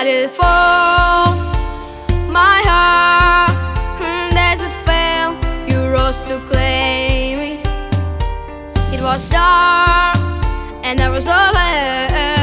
I did it my heart. As it fell, you rose to claim it. It was dark, and I was over.